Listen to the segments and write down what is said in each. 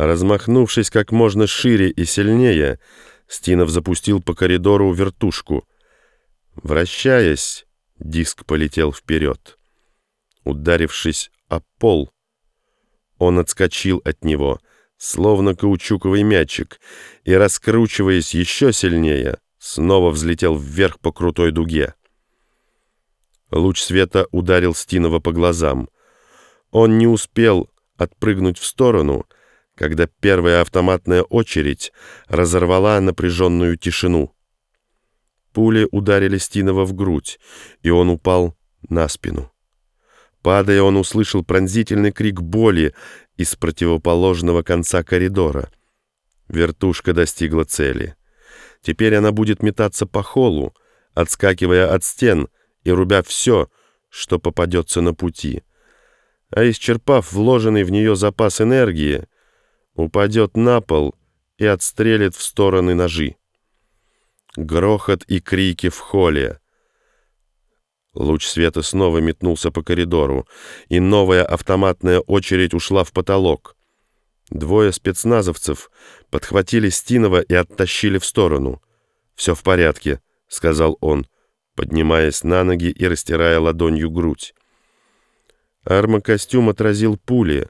Размахнувшись как можно шире и сильнее, Стинов запустил по коридору вертушку. Вращаясь, диск полетел вперед. Ударившись о пол, он отскочил от него, словно каучуковый мячик, и, раскручиваясь еще сильнее, снова взлетел вверх по крутой дуге. Луч света ударил Стинова по глазам. Он не успел отпрыгнуть в сторону, когда первая автоматная очередь разорвала напряженную тишину. Пули ударили Стинова в грудь, и он упал на спину. Падая, он услышал пронзительный крик боли из противоположного конца коридора. Вертушка достигла цели. Теперь она будет метаться по холлу, отскакивая от стен и рубя все, что попадется на пути. А исчерпав вложенный в нее запас энергии, упадет на пол и отстрелит в стороны ножи. Грохот и крики в холле. Луч света снова метнулся по коридору, и новая автоматная очередь ушла в потолок. Двое спецназовцев подхватили Стинова и оттащили в сторону. «Все в порядке», — сказал он, поднимаясь на ноги и растирая ладонью грудь. Армокостюм отразил пули,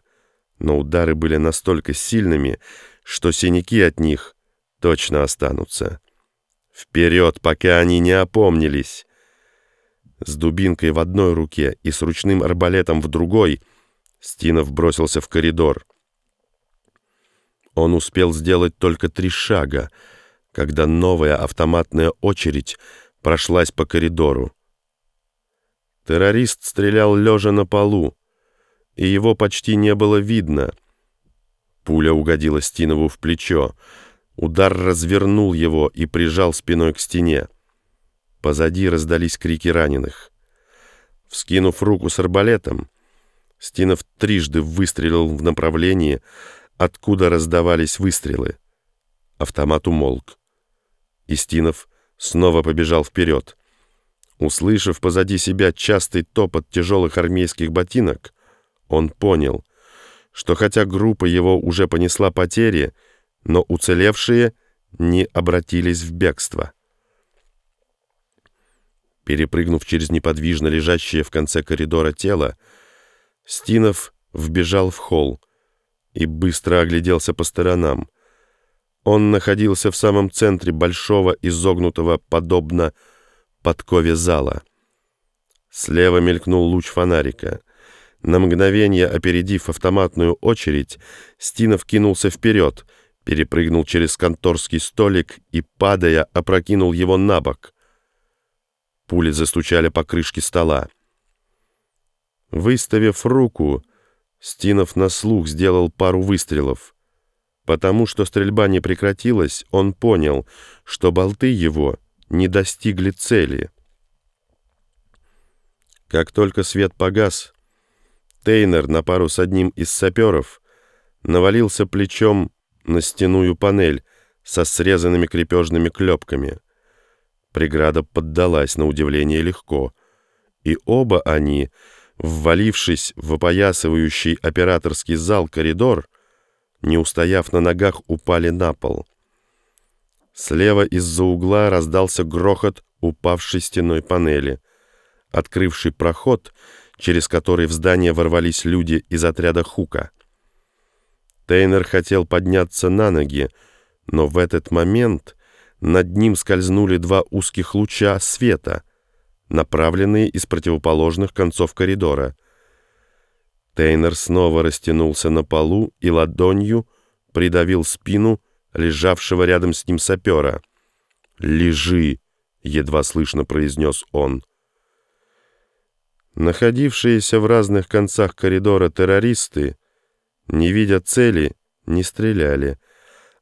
но удары были настолько сильными, что синяки от них точно останутся. Вперед, пока они не опомнились. С дубинкой в одной руке и с ручным арбалетом в другой Стинов бросился в коридор. Он успел сделать только три шага, когда новая автоматная очередь прошлась по коридору. Террорист стрелял лежа на полу, и его почти не было видно. Пуля угодила Стинову в плечо. Удар развернул его и прижал спиной к стене. Позади раздались крики раненых. Вскинув руку с арбалетом, Стинов трижды выстрелил в направлении, откуда раздавались выстрелы. Автомат умолк. И Стинов снова побежал вперед. Услышав позади себя частый топот тяжелых армейских ботинок, он понял, что хотя группа его уже понесла потери, но уцелевшие не обратились в бегство. Перепрыгнув через неподвижно лежащее в конце коридора тело, Стинов вбежал в холл и быстро огляделся по сторонам. Он находился в самом центре большого изогнутого, подобно подкове зала. Слева мелькнул луч фонарика. На мгновение опередив автоматную очередь, Стинов кинулся вперед, перепрыгнул через конторский столик и, падая, опрокинул его на бок — Пули застучали по крышке стола. Выставив руку, Стинов на слух сделал пару выстрелов. Потому что стрельба не прекратилась, он понял, что болты его не достигли цели. Как только свет погас, Тейнер на пару с одним из саперов навалился плечом на стеную панель со срезанными крепежными клепками — Преграда поддалась на удивление легко, и оба они, ввалившись в опоясывающий операторский зал коридор, не устояв на ногах, упали на пол. Слева из-за угла раздался грохот упавшей стеной панели, открывший проход, через который в здание ворвались люди из отряда Хука. Тейнер хотел подняться на ноги, но в этот момент над ним скользнули два узких луча света, направленные из противоположных концов коридора. Тейнер снова растянулся на полу и ладонью придавил спину лежавшего рядом с ним сапера. «Лежи!» — едва слышно произнес он. Находившиеся в разных концах коридора террористы, не видя цели, не стреляли,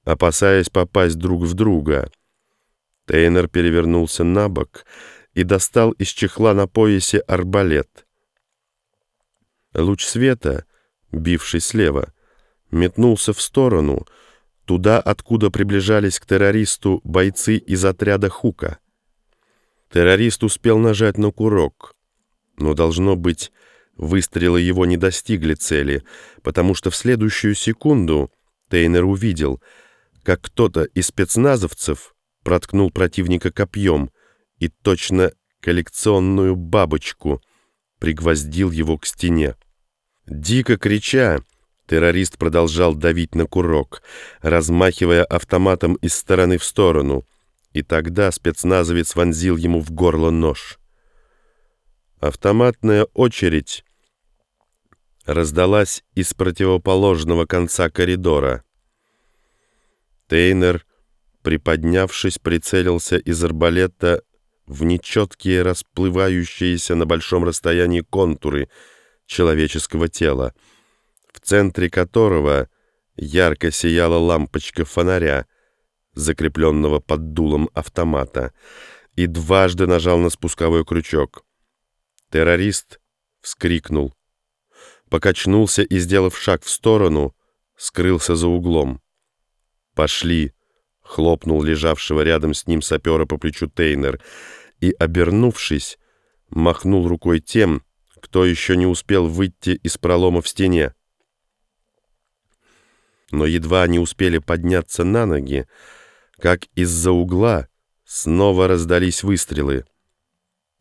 опасаясь попасть друг в друга — Тейнер перевернулся на бок и достал из чехла на поясе арбалет. Луч света, бивший слева, метнулся в сторону, туда, откуда приближались к террористу бойцы из отряда Хука. Террорист успел нажать на курок, но, должно быть, выстрелы его не достигли цели, потому что в следующую секунду Тейнер увидел, как кто-то из спецназовцев проткнул противника копьем и точно коллекционную бабочку пригвоздил его к стене. Дико крича, террорист продолжал давить на курок, размахивая автоматом из стороны в сторону, и тогда спецназовец вонзил ему в горло нож. Автоматная очередь раздалась из противоположного конца коридора. Тейнер, приподнявшись, прицелился из арбалета в нечеткие расплывающиеся на большом расстоянии контуры человеческого тела, в центре которого ярко сияла лампочка фонаря, закрепленного под дулом автомата, и дважды нажал на спусковой крючок. Террорист вскрикнул, покачнулся и, сделав шаг в сторону, скрылся за углом. «Пошли!» — хлопнул лежавшего рядом с ним сапера по плечу Тейнер и, обернувшись, махнул рукой тем, кто еще не успел выйти из пролома в стене. Но едва они успели подняться на ноги, как из-за угла снова раздались выстрелы.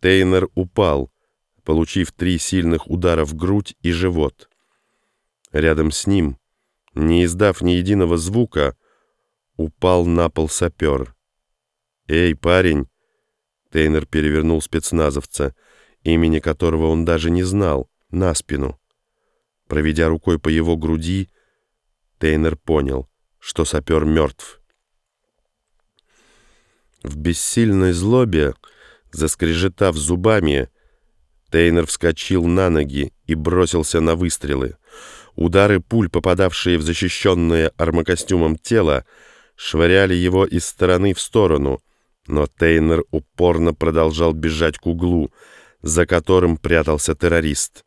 Тейнер упал, получив три сильных удара в грудь и живот. Рядом с ним, не издав ни единого звука, упал на пол сапер. «Эй, парень!» Тейнер перевернул спецназовца, имени которого он даже не знал, на спину. Проведя рукой по его груди, Тейнер понял, что сапер мертв. В бессильной злобе, заскрежетав зубами, Тейнер вскочил на ноги и бросился на выстрелы. Удары пуль, попадавшие в защищенное армокостюмом тело, швыряли его из стороны в сторону, но Тейнер упорно продолжал бежать к углу, за которым прятался террорист.